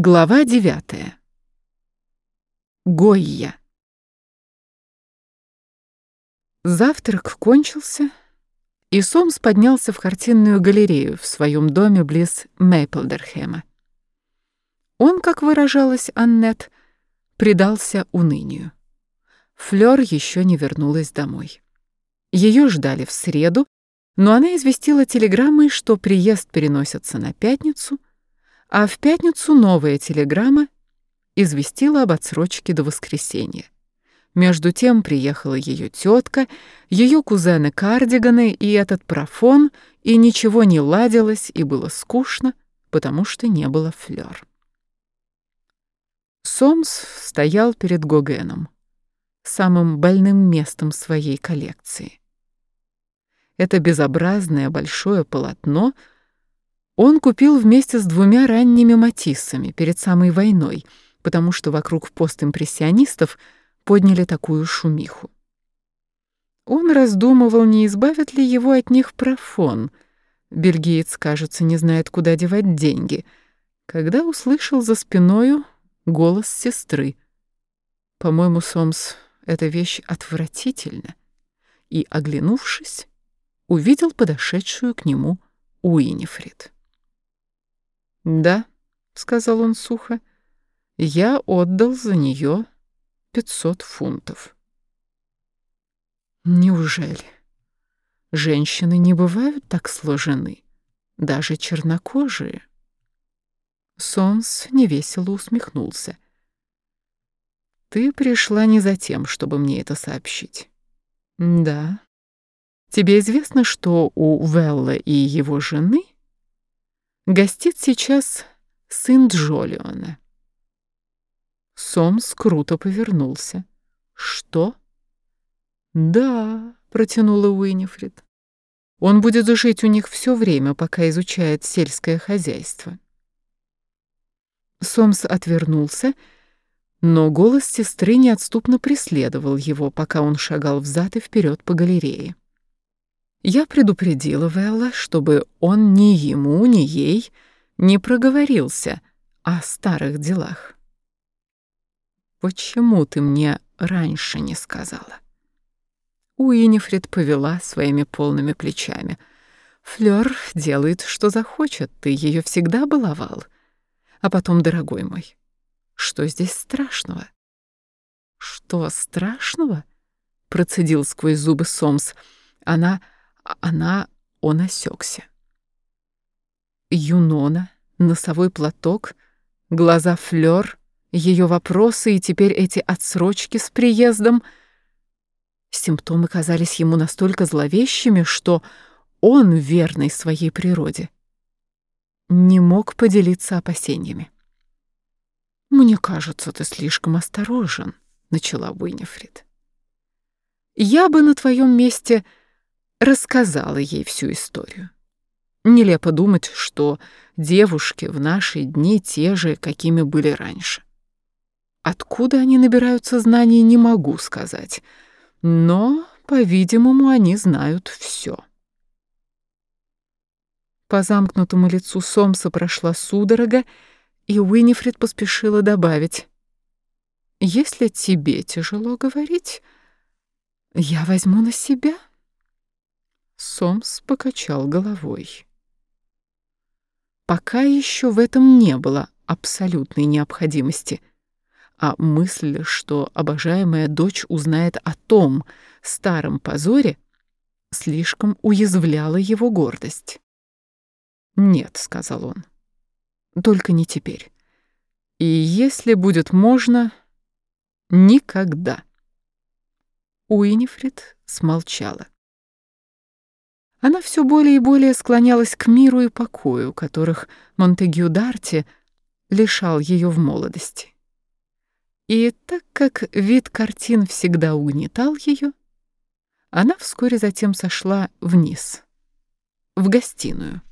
Глава девятая. Гойя. Завтрак кончился, и Сомс поднялся в картинную галерею в своем доме близ Мейплдерхема. Он, как выражалась Аннет, предался унынию. Флёр еще не вернулась домой. Ее ждали в среду, но она известила телеграммой, что приезд переносится на пятницу — а в пятницу новая телеграмма известила об отсрочке до воскресенья. Между тем приехала ее тетка, ее кузены Кардиганы и этот профон, и ничего не ладилось, и было скучно, потому что не было флёр. Сомс стоял перед Гогеном, самым больным местом своей коллекции. Это безобразное большое полотно — он купил вместе с двумя ранними матиссами перед самой войной, потому что вокруг постимпрессионистов подняли такую шумиху. Он раздумывал, не избавит ли его от них профон. Бельгиец, кажется, не знает, куда девать деньги, когда услышал за спиною голос сестры. По-моему, Сомс, эта вещь отвратительна. И, оглянувшись, увидел подошедшую к нему Уинифрид. «Да», — сказал он сухо, — «я отдал за нее пятьсот фунтов». «Неужели? Женщины не бывают так сложены, даже чернокожие?» Сомс невесело усмехнулся. «Ты пришла не за тем, чтобы мне это сообщить». «Да. Тебе известно, что у Велла и его жены Гостит сейчас сын Джолиона. Сомс круто повернулся. «Что?» «Да», — протянула Уинифрид. «Он будет жить у них все время, пока изучает сельское хозяйство». Сомс отвернулся, но голос сестры неотступно преследовал его, пока он шагал взад и вперед по галерее. Я предупредила Велла, чтобы он ни ему, ни ей не проговорился о старых делах. «Почему ты мне раньше не сказала?» Уинифред повела своими полными плечами. «Флёр делает, что захочет, ты ее всегда баловал. А потом, дорогой мой, что здесь страшного?» «Что страшного?» — процедил сквозь зубы Сомс. «Она она... Он осекся. Юнона, носовой платок, глаза Флёр, ее вопросы и теперь эти отсрочки с приездом. Симптомы казались ему настолько зловещими, что он, верный своей природе, не мог поделиться опасениями. «Мне кажется, ты слишком осторожен», — начала Уинифрид. «Я бы на твоем месте рассказала ей всю историю. Нелепо думать, что девушки в наши дни те же, какими были раньше. Откуда они набираются знаний, не могу сказать, но, по-видимому, они знают все. По замкнутому лицу Сомса прошла судорога, и Уинифрид поспешила добавить. «Если тебе тяжело говорить, я возьму на себя». Сомс покачал головой. Пока еще в этом не было абсолютной необходимости, а мысль, что обожаемая дочь узнает о том старом позоре, слишком уязвляла его гордость. «Нет», — сказал он, — «только не теперь. И если будет можно, никогда». Уинифрид смолчала. Она все более и более склонялась к миру и покою, которых Монтегю Дарти лишал ее в молодости. И так как вид картин всегда угнетал ее, она вскоре затем сошла вниз, в гостиную.